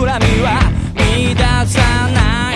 恨みは乱さない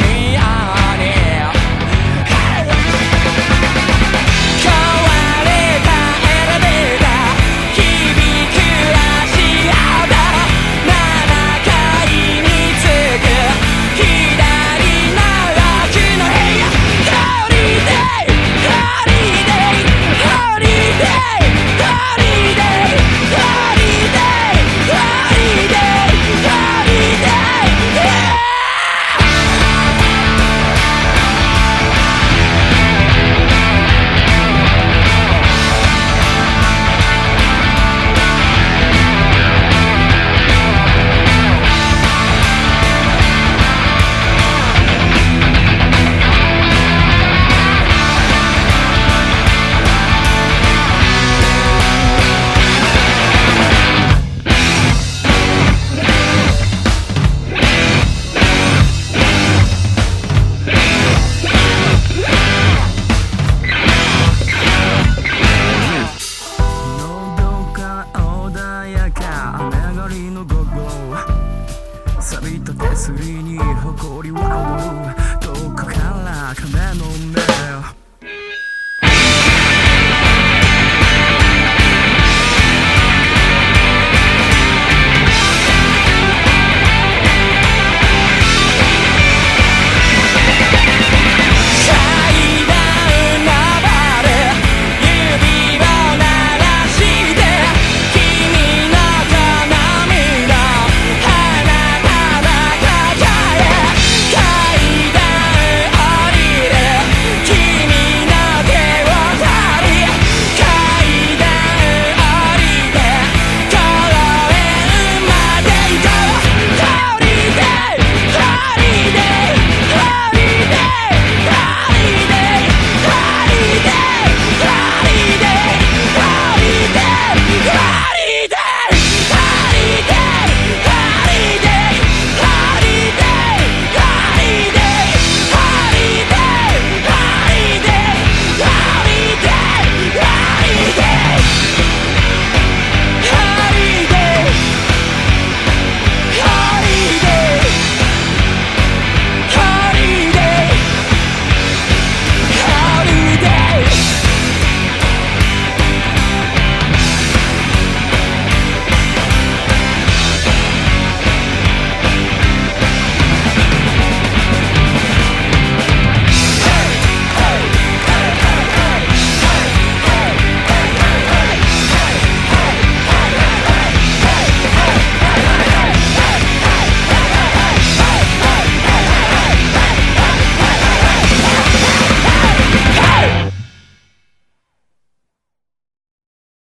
誇りはどこから金の